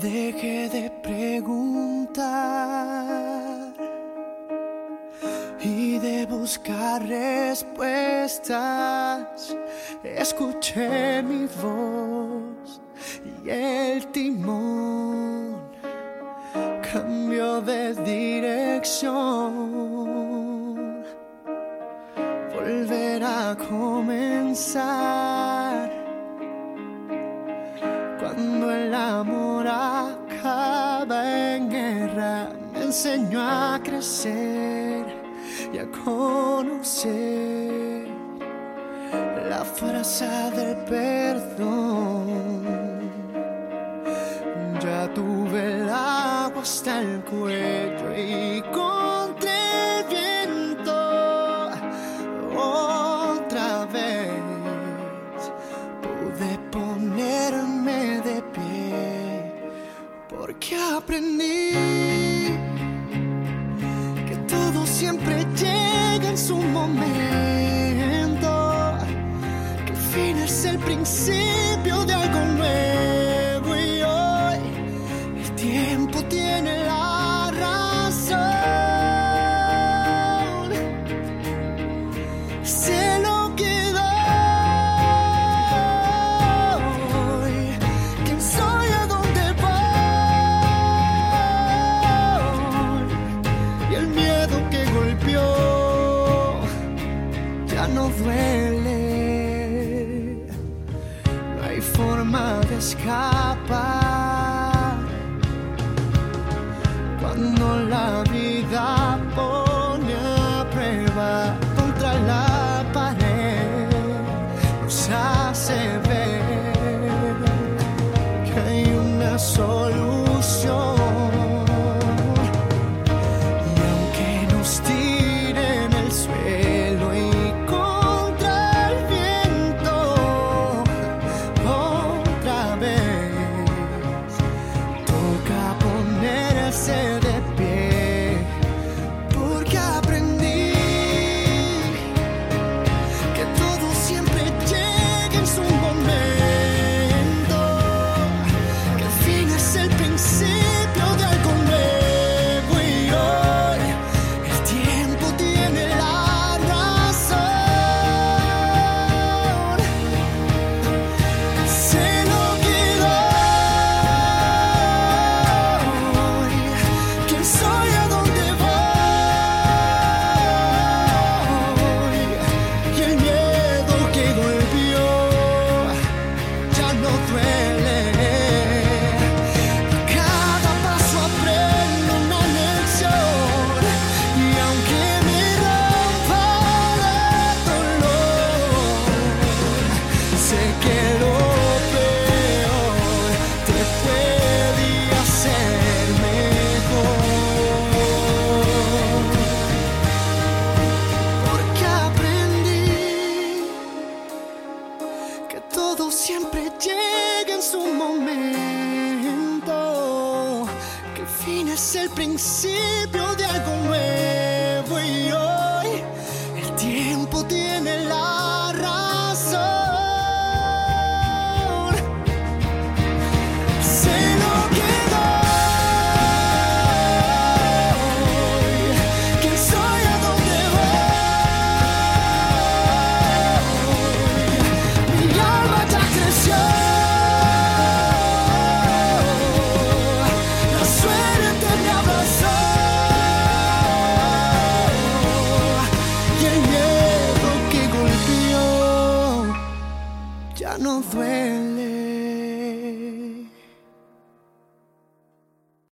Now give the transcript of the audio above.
Deje de preguntar y de buscar respuestas. Escuché mi voz y el timón cambió de dirección. Volver a comenzar cuando el amor en guerra, me enseñó a crecer y a conocer la fuerza del perdón. Ya tuve el agua hasta el cuello y contra que todo siempre llega en su momento que el fin es el principio de algo nuevo y hoy el tiempo tiene el miedo que golpeó ya no duele. No hay forma de escapar cuando la el principio de algo no duele.